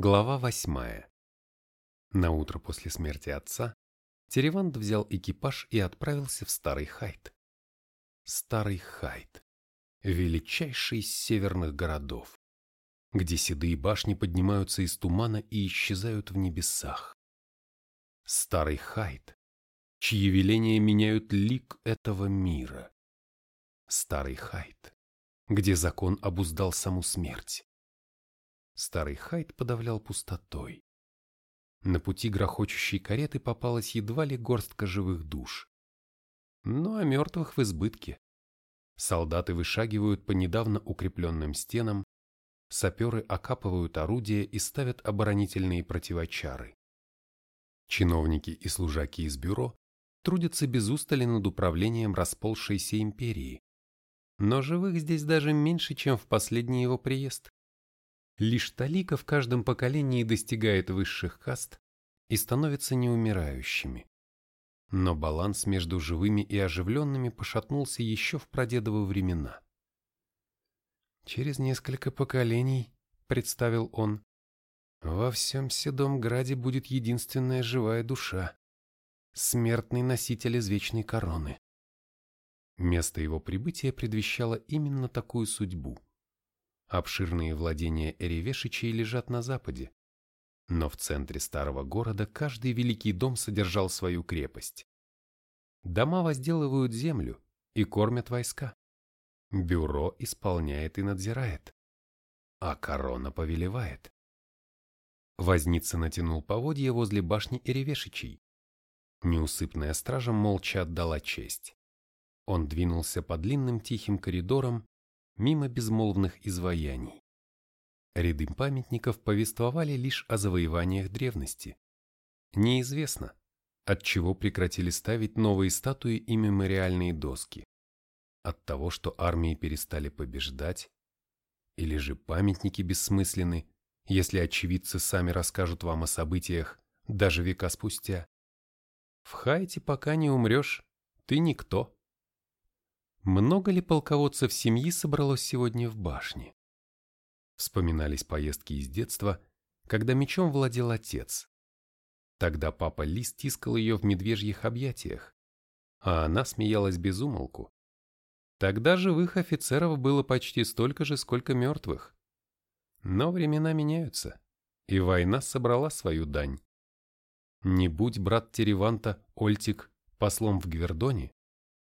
Глава восьмая. На утро после смерти отца Теревант взял экипаж и отправился в Старый Хайт. Старый Хайт. Величайший из северных городов, где седые башни поднимаются из тумана и исчезают в небесах. Старый Хайт, чьи веления меняют лик этого мира. Старый Хайт, где закон обуздал саму смерть Старый Хайд подавлял пустотой. На пути грохочущей кареты попалась едва ли горстка живых душ. Ну а мертвых в избытке. Солдаты вышагивают по недавно укрепленным стенам, саперы окапывают орудия и ставят оборонительные противочары. Чиновники и служаки из бюро трудятся без устали над управлением расползшейся империи. Но живых здесь даже меньше, чем в последний его приезд. Лишь талика в каждом поколении достигает высших каст и становится неумирающими. Но баланс между живыми и оживленными пошатнулся еще в прадедовы времена. «Через несколько поколений», — представил он, — «во всем Седом Граде будет единственная живая душа, смертный носитель извечной короны». Место его прибытия предвещало именно такую судьбу — Обширные владения Эревешичей лежат на западе. Но в центре старого города каждый великий дом содержал свою крепость. Дома возделывают землю и кормят войска. Бюро исполняет и надзирает. А корона повелевает. Возница натянул поводья возле башни Эревешичей. Неусыпная стража молча отдала честь. Он двинулся по длинным тихим коридорам, мимо безмолвных изваяний. Ряды памятников повествовали лишь о завоеваниях древности. Неизвестно, от чего прекратили ставить новые статуи и мемориальные доски. От того, что армии перестали побеждать, или же памятники бессмысленны, если очевидцы сами расскажут вам о событиях даже века спустя. В Хайте пока не умрешь, ты никто. Много ли полководцев семьи собралось сегодня в башне? Вспоминались поездки из детства, когда мечом владел отец. Тогда папа Ли стискал ее в медвежьих объятиях, а она смеялась без умолку. Тогда живых офицеров было почти столько же, сколько мертвых. Но времена меняются, и война собрала свою дань. Не будь брат Тереванта, Ольтик, послом в Гвердоне,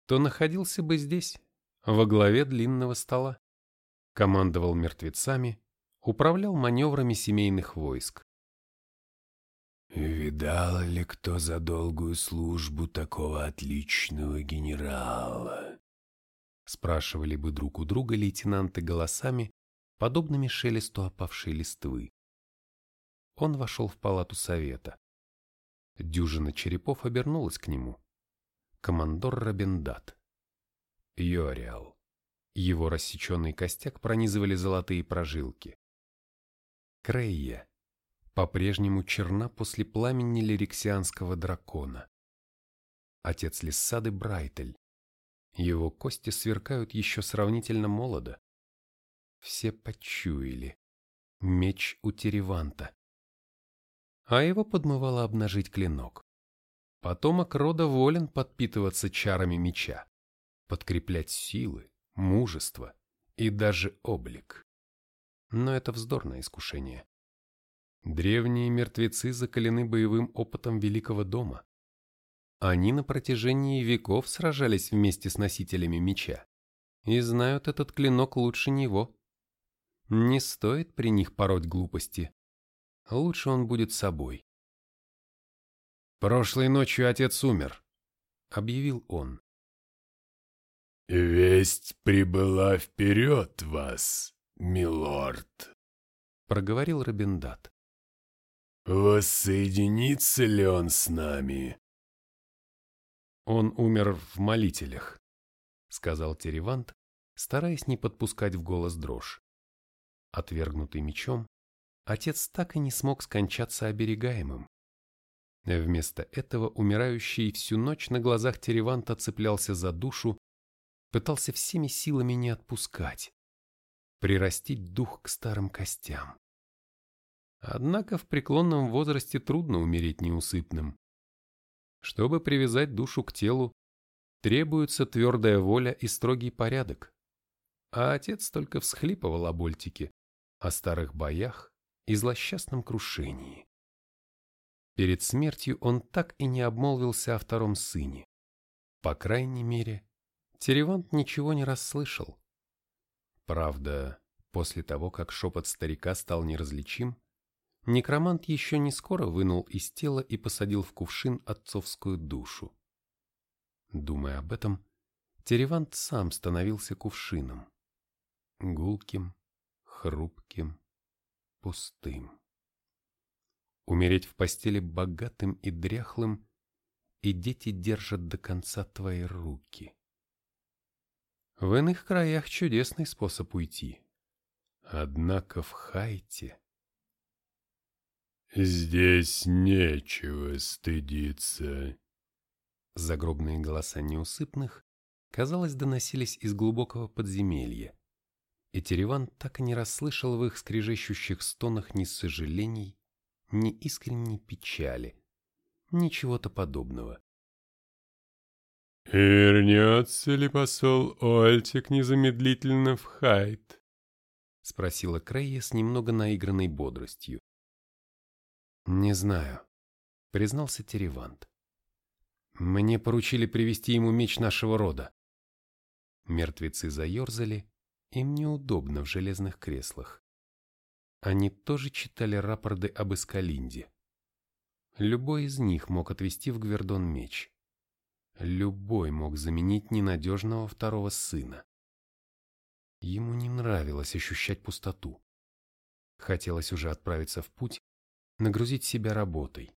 то находился бы здесь, во главе длинного стола. Командовал мертвецами, управлял маневрами семейных войск. «Видал ли кто за долгую службу такого отличного генерала?» Спрашивали бы друг у друга лейтенанты голосами, подобными шелесту опавшей листвы. Он вошел в палату совета. Дюжина черепов обернулась к нему командор Робиндат. Йориал. Его рассеченный костяк пронизывали золотые прожилки. Крейя. По-прежнему черна после пламени лириксианского дракона. Отец Лиссады Брайтель. Его кости сверкают еще сравнительно молодо. Все почуяли. Меч у Тереванта. А его подмывало обнажить клинок. Потомок рода волен подпитываться чарами меча, подкреплять силы, мужество и даже облик. Но это вздорное искушение. Древние мертвецы закалены боевым опытом Великого дома. Они на протяжении веков сражались вместе с носителями меча и знают этот клинок лучше него. Не стоит при них пороть глупости. Лучше он будет собой. «Прошлой ночью отец умер», — объявил он. «Весть прибыла вперед вас, милорд», — проговорил Робиндат. «Воссоединится ли он с нами?» «Он умер в молителях», — сказал Теревант, стараясь не подпускать в голос дрожь. Отвергнутый мечом, отец так и не смог скончаться оберегаемым. Вместо этого умирающий всю ночь на глазах Тереванта цеплялся за душу, пытался всеми силами не отпускать, прирастить дух к старым костям. Однако в преклонном возрасте трудно умереть неусыпным. Чтобы привязать душу к телу, требуется твердая воля и строгий порядок. А отец только всхлипывал о Больтике, о старых боях и злосчастном крушении. Перед смертью он так и не обмолвился о втором сыне. По крайней мере, Теревант ничего не расслышал. Правда, после того, как шепот старика стал неразличим, некромант еще не скоро вынул из тела и посадил в кувшин отцовскую душу. Думая об этом, Теревант сам становился кувшином. Гулким, хрупким, пустым. Умереть в постели богатым и дряхлым, и дети держат до конца твои руки. В иных краях чудесный способ уйти. Однако в Хайте... «Здесь нечего стыдиться», Загробные голоса неусыпных, казалось, доносились из глубокого подземелья, и Тереван так и не расслышал в их скрежещущих стонах ни сожалений, ни искренней печали, ни чего-то подобного. «Вернется ли посол Ольтик незамедлительно в Хайт?» — спросила Крейя с немного наигранной бодростью. «Не знаю», — признался Теревант. Мне поручили привести ему меч нашего рода. Мертвецы заерзали, им неудобно в железных креслах. Они тоже читали рапорты об Эскалинде. Любой из них мог отвести в Гвердон меч. Любой мог заменить ненадежного второго сына. Ему не нравилось ощущать пустоту. Хотелось уже отправиться в путь, нагрузить себя работой.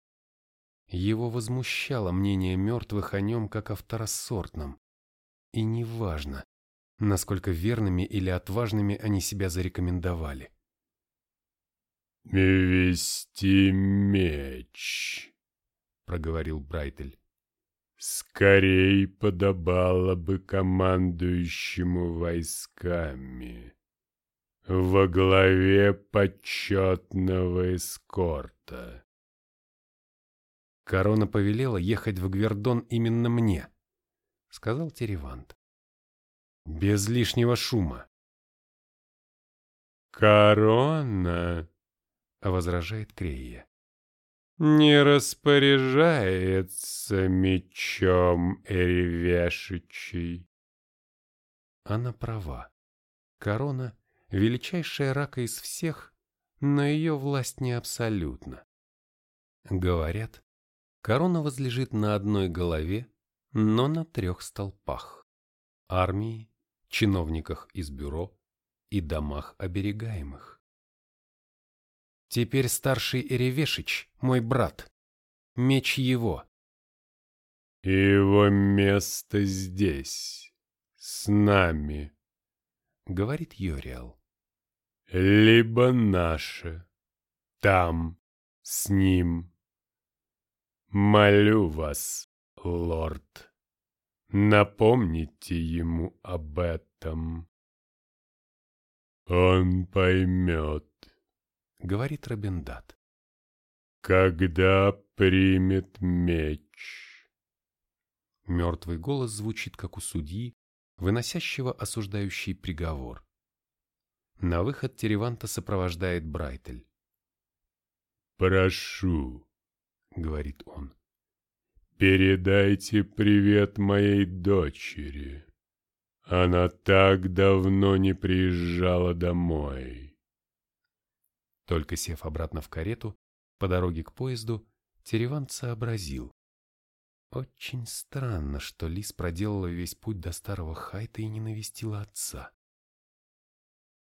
Его возмущало мнение мертвых о нем как о второсортном. И неважно, насколько верными или отважными они себя зарекомендовали. «Вести меч», — проговорил Брайтель. «Скорей подобало бы командующему войсками во главе почетного эскорта». Корона повелела ехать в Гвердон именно мне, сказал Теревант. Без лишнего шума. Корона, возражает Крея, не распоряжается мечом Эревешичей. Она права. Корона — величайшая рака из всех, но ее власть не абсолютна. Говорят, Корона возлежит на одной голове, но на трех столпах – армии, чиновниках из бюро и домах оберегаемых. Теперь старший Эревешич – мой брат. Меч его. «Его место здесь, с нами», — говорит Йориал. «Либо наше, там, с ним». Молю вас, лорд, напомните ему об этом. Он поймет, говорит Робиндат, когда примет меч. Мертвый голос звучит, как у судьи, выносящего осуждающий приговор. На выход Тереванта сопровождает Брайтель. «Прошу, — говорит он. «Передайте привет моей дочери. Она так давно не приезжала домой». Только сев обратно в карету, по дороге к поезду, Тереван сообразил. Очень странно, что Лис проделала весь путь до старого Хайта и не навестила отца.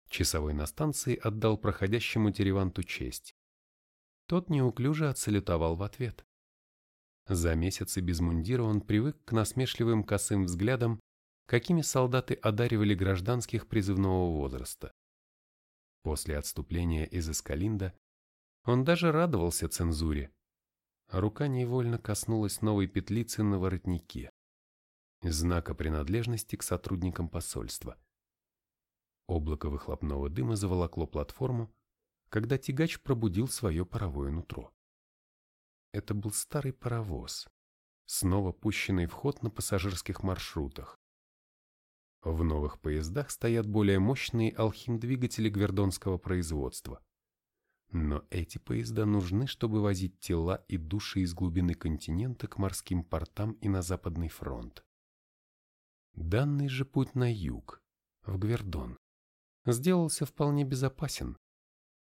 Часовой на станции отдал проходящему Тереванту честь. Тот неуклюже отсалютовал в ответ. За месяцы без мундира он привык к насмешливым косым взглядам, какими солдаты одаривали гражданских призывного возраста. После отступления из Эскалинда он даже радовался цензуре. Рука невольно коснулась новой петлицы на воротнике, знака принадлежности к сотрудникам посольства. Облако выхлопного дыма заволокло платформу, когда тягач пробудил свое паровое нутро. Это был старый паровоз, снова пущенный в ход на пассажирских маршрутах. В новых поездах стоят более мощные алхим-двигатели гвердонского производства. Но эти поезда нужны, чтобы возить тела и души из глубины континента к морским портам и на Западный фронт. Данный же путь на юг, в Гвердон, сделался вполне безопасен.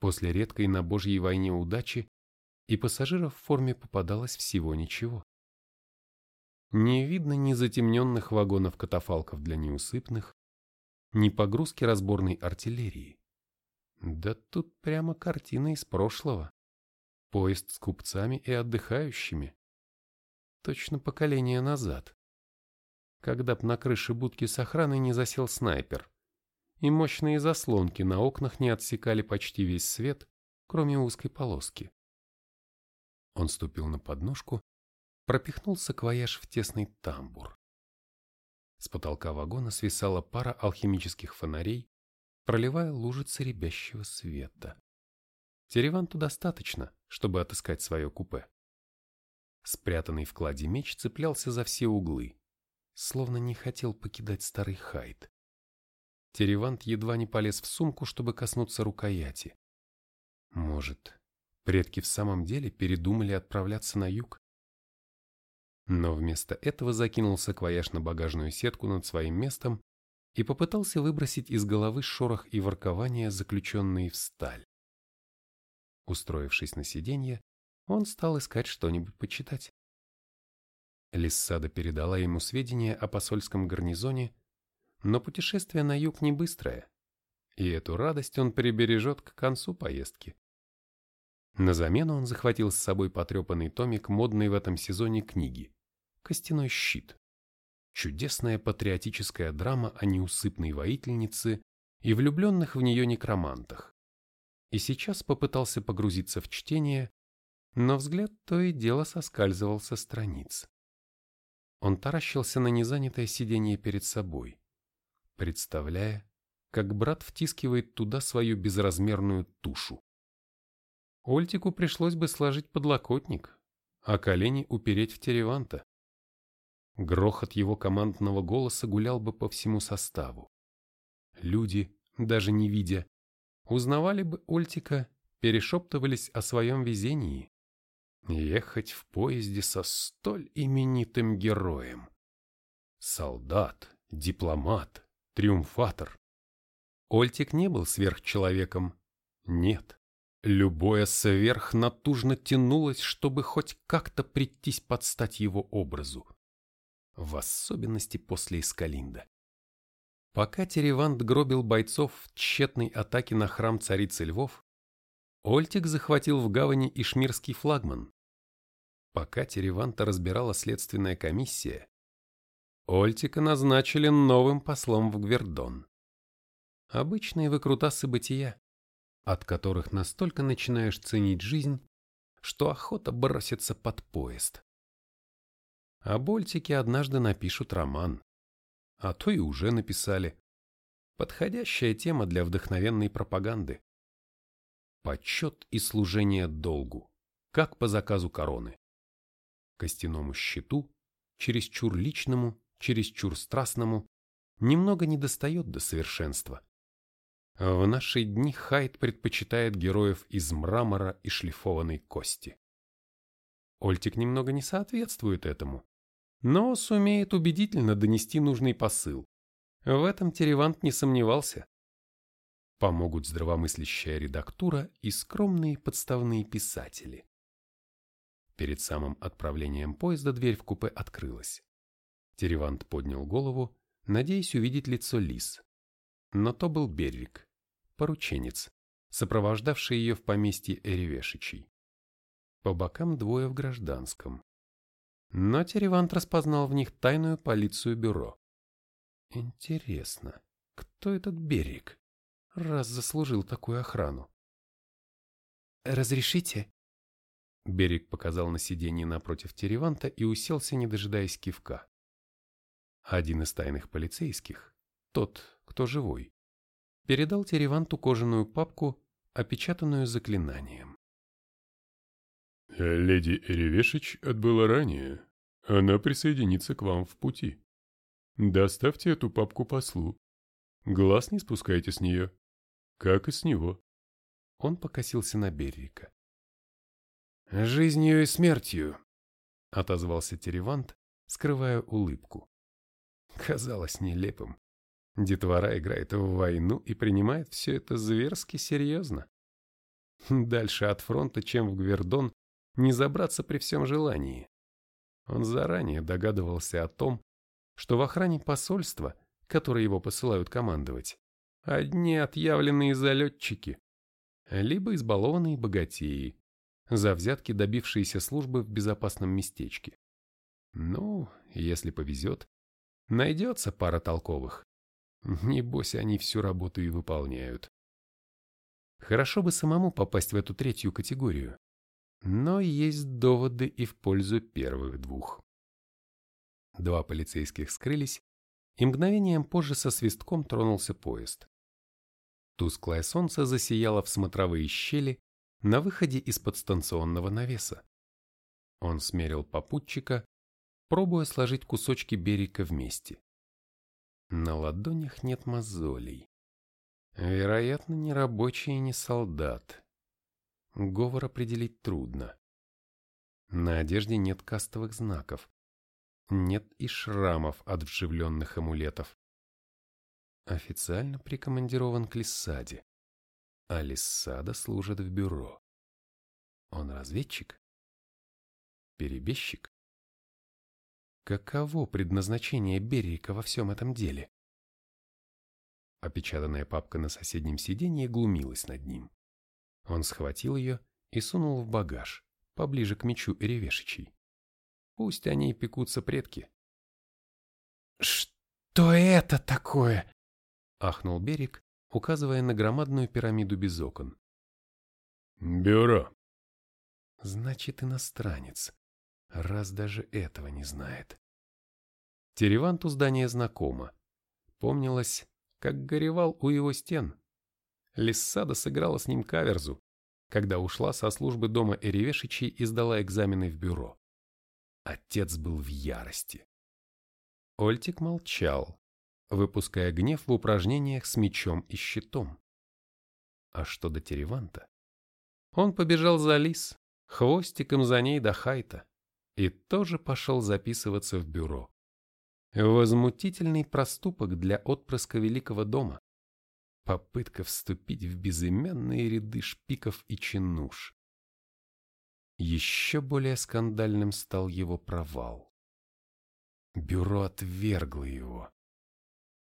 После редкой на Божьей войне удачи и пассажиров в форме попадалось всего ничего. Не видно ни затемненных вагонов-катафалков для неусыпных, ни погрузки разборной артиллерии. Да тут прямо картина из прошлого. Поезд с купцами и отдыхающими. Точно поколение назад. Когда б на крыше будки с охраной не засел снайпер, и мощные заслонки на окнах не отсекали почти весь свет, кроме узкой полоски. Он ступил на подножку, пропихнул саквояж в тесный тамбур. С потолка вагона свисала пара алхимических фонарей, проливая лужицы рябящего света. Тереванту достаточно, чтобы отыскать свое купе. Спрятанный в кладе меч цеплялся за все углы, словно не хотел покидать старый хайт. Теревант едва не полез в сумку, чтобы коснуться рукояти. Может, предки в самом деле передумали отправляться на юг? Но вместо этого закинул саквояж на багажную сетку над своим местом и попытался выбросить из головы шорох и воркование, заключенные в сталь. Устроившись на сиденье, он стал искать что-нибудь почитать. Лиссада передала ему сведения о посольском гарнизоне, но путешествие на юг не быстрое, и эту радость он прибережет к концу поездки. На замену он захватил с собой потрепанный томик модной в этом сезоне книги «Костяной щит» чудесная патриотическая драма о неусыпной воительнице и влюбленных в нее некромантах. И сейчас попытался погрузиться в чтение, но взгляд то и дело соскальзывал со страниц. Он таращился на незанятое сиденье перед собой, представляя, как брат втискивает туда свою безразмерную тушу. Ольтику пришлось бы сложить подлокотник, а колени упереть в тереванта. Грохот его командного голоса гулял бы по всему составу. Люди, даже не видя, узнавали бы Ольтика, перешептывались о своем везении. Ехать в поезде со столь именитым героем. Солдат, дипломат, триумфатор. Ольтик не был сверхчеловеком. Нет. Любое сверх натужно тянулось, чтобы хоть как-то прийтись под стать его образу в особенности после Искалинда. Пока Теревант гробил бойцов в тщетной атаке на храм царицы львов, Ольтик захватил в гавани ишмирский флагман. Пока Тереванта разбирала следственная комиссия, Ольтика назначили новым послом в Гвердон. Обычные выкрутасы бытия, от которых настолько начинаешь ценить жизнь, что охота броситься под поезд. О Больтике однажды напишут роман. А то и уже написали. Подходящая тема для вдохновенной пропаганды. Почет и служение долгу, как по заказу короны. Костяному щиту, чересчур личному, чересчур страстному, немного недостает до совершенства. В наши дни Хайд предпочитает героев из мрамора и шлифованной кости. Ольтик немного не соответствует этому, но сумеет убедительно донести нужный посыл. В этом Теревант не сомневался. Помогут здравомыслящая редактура и скромные подставные писатели. Перед самым отправлением поезда дверь в купе открылась. Теревант поднял голову, надеясь увидеть лицо Лис. Но то был Беррик, порученец, сопровождавший ее в поместье Эревешичей. По бокам двое в гражданском. Но Теревант распознал в них тайную полицию бюро. Интересно, кто этот берег? Раз заслужил такую охрану. «Разрешите?» Берег показал на сиденье напротив Тереванта и уселся, не дожидаясь кивка. Один из тайных полицейских, тот, кто живой, передал Тереванту кожаную папку, опечатанную заклинанием. «Леди Эревешич отбыла ранее. Она присоединится к вам в пути. Доставьте эту папку послу. Глаз не спускайте с нее, как и с него». Он покосился на Беррика. «Жизнью и смертью», — отозвался Теревант, скрывая улыбку. Казалось нелепым. Детвора играет в войну и принимает все это зверски серьезно. Дальше от фронта, чем в Гвердон, не забраться при всем желании. Он заранее догадывался о том, что в охране посольства, которые его посылают командовать, одни отъявленные залетчики, либо избалованные богатеи, за взятки добившиеся службы в безопасном местечке. Ну, если повезет, найдется пара толковых. Небось, они всю работу и выполняют. Хорошо бы самому попасть в эту третью категорию. Но есть доводы и в пользу первых двух. Два полицейских скрылись, и мгновением позже со свистком тронулся поезд. Тусклое солнце засияло в смотровые щели на выходе из-под станционного навеса. Он смерил попутчика, пробуя сложить кусочки берега вместе. На ладонях нет мозолей. Вероятно, не рабочий и не солдат. Говор определить трудно. На одежде нет кастовых знаков. Нет и шрамов от вживленных амулетов официально прикомандирован к Лиссаде, а Лиссада служит в бюро. Он разведчик? Перебежчик? Каково предназначение Беррика во всем этом деле? Опечатанная папка на соседнем сиденье глумилась над ним. Он схватил ее и сунул в багаж, поближе к мечу Эревешичей. Пусть они и пекутся предки. «Что это такое?» — ахнул берег, указывая на громадную пирамиду без окон. «Бюро». «Значит, иностранец, раз даже этого не знает». Тереванту здание знакомо. Помнилось, как горевал у его стен. Лиссада сыграла с ним каверзу, когда ушла со службы дома Эревешичей и сдала экзамены в бюро. Отец был в ярости. Ольтик молчал, выпуская гнев в упражнениях с мечом и щитом. А что до Тереванта? Он побежал за лис, хвостиком за ней до Хайта, и тоже пошел записываться в бюро. Возмутительный проступок для отпрыска Великого дома. Попытка вступить в безымянные ряды шпиков и чинуш. Еще более скандальным стал его провал. Бюро отвергло его.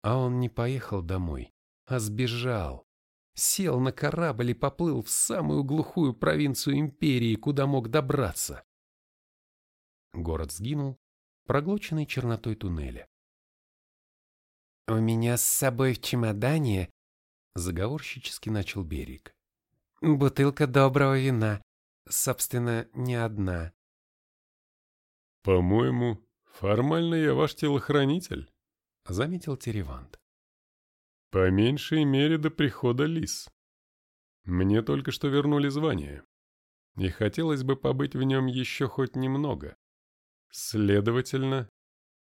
А он не поехал домой, а сбежал. Сел на корабль и поплыл в самую глухую провинцию империи, куда мог добраться. Город сгинул, проглоченный чернотой туннеля. «У меня с собой в чемодане», — заговорщически начал берег, — «бутылка доброго вина, собственно, не одна». «По-моему, формально я ваш телохранитель», заметил Теревант. По меньшей мере до прихода лис. Мне только что вернули звание, и хотелось бы побыть в нем еще хоть немного. Следовательно,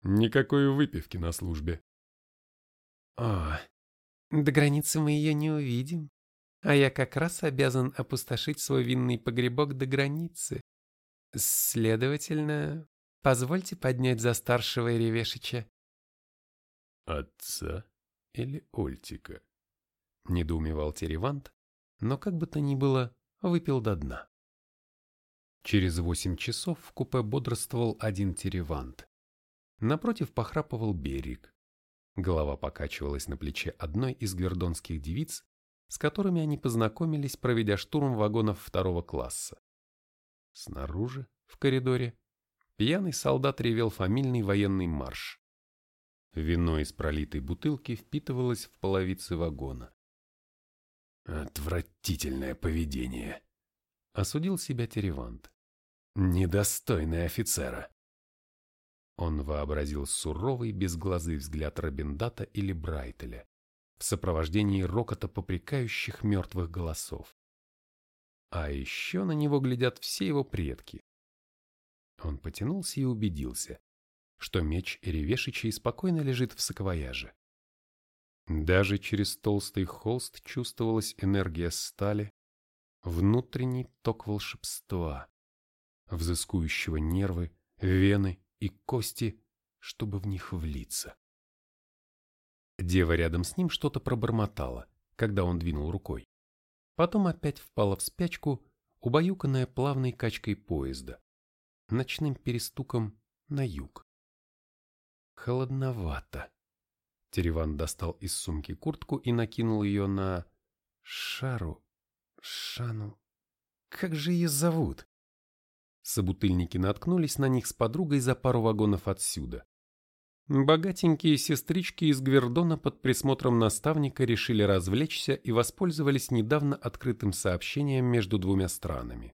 никакой выпивки на службе. О, до границы мы ее не увидим, а я как раз обязан опустошить свой винный погребок до границы. Следовательно, позвольте поднять за старшего Ревешича. Отца или Ольтика? Недоумевал Теревант, но как бы то ни было, выпил до дна. Через восемь часов в купе бодрствовал один Теревант. Напротив похрапывал берег. Голова покачивалась на плече одной из гвердонских девиц, с которыми они познакомились, проведя штурм вагонов второго класса. Снаружи, в коридоре, пьяный солдат ревел фамильный военный марш. Вино из пролитой бутылки впитывалось в половицы вагона. «Отвратительное поведение», — осудил себя Теревант. «Недостойный офицера». Он вообразил суровый безглазый взгляд Робиндата или Брайтеля в сопровождении рокота попрекающих мертвых голосов. А еще на него глядят все его предки. Он потянулся и убедился, что меч Эревешичей спокойно лежит в саквояже. Даже через толстый холст чувствовалась энергия стали, внутренний ток волшебства, взыскующего нервы, вены и кости, чтобы в них влиться. Дева рядом с ним что-то пробормотала, когда он двинул рукой. Потом опять впала в спячку, убаюканная плавной качкой поезда, ночным перестуком на юг. Холодновато. Тереван достал из сумки куртку и накинул ее на... Шару. Шану. Как же ее зовут? Собутыльники наткнулись на них с подругой за пару вагонов отсюда. Богатенькие сестрички из Гвердона под присмотром наставника решили развлечься и воспользовались недавно открытым сообщением между двумя странами.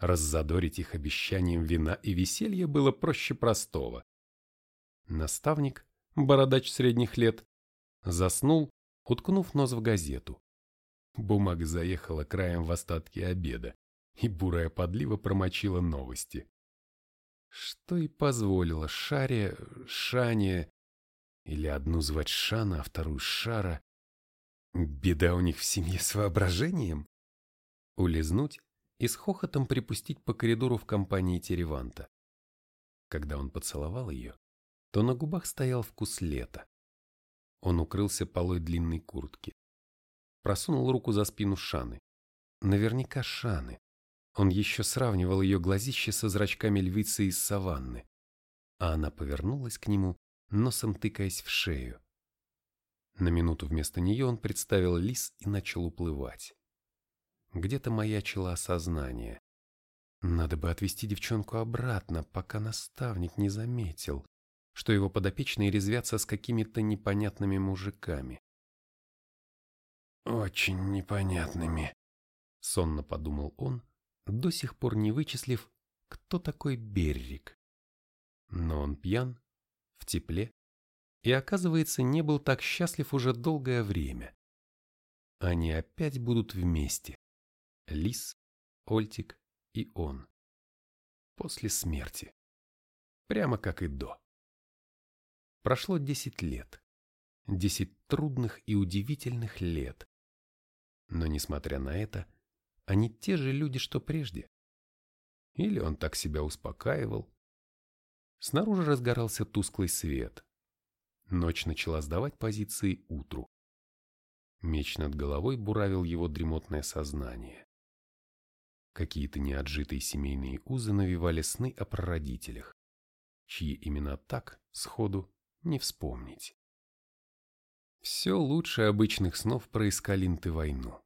Раззадорить их обещанием вина и веселья было проще простого. Наставник, бородач средних лет, заснул, уткнув нос в газету. Бумага заехала краем в остатки обеда, и бурая подлива промочила новости что и позволило Шаре, Шане, или одну звать Шана, а вторую Шара. Беда у них в семье с воображением. Улизнуть и с хохотом припустить по коридору в компании Тереванта. Когда он поцеловал ее, то на губах стоял вкус лета. Он укрылся полой длинной куртки. Просунул руку за спину Шаны. Наверняка Шаны. Он еще сравнивал ее глазище со зрачками львицы из саванны, а она повернулась к нему, носом тыкаясь в шею. На минуту вместо нее он представил лис и начал уплывать. Где-то маячило осознание. Надо бы отвести девчонку обратно, пока наставник не заметил, что его подопечные резвятся с какими-то непонятными мужиками. «Очень непонятными», — сонно подумал он, до сих пор не вычислив, кто такой Беррик. Но он пьян, в тепле, и, оказывается, не был так счастлив уже долгое время. Они опять будут вместе. Лис, Ольтик и он. После смерти. Прямо как и до. Прошло десять лет. Десять трудных и удивительных лет. Но, несмотря на это, они те же люди, что прежде. Или он так себя успокаивал. Снаружи разгорался тусклый свет. Ночь начала сдавать позиции утру. Меч над головой буравил его дремотное сознание. Какие-то неотжитые семейные узы навевали сны о прародителях, чьи имена так, сходу, не вспомнить. Все лучше обычных снов про Искалинты войну.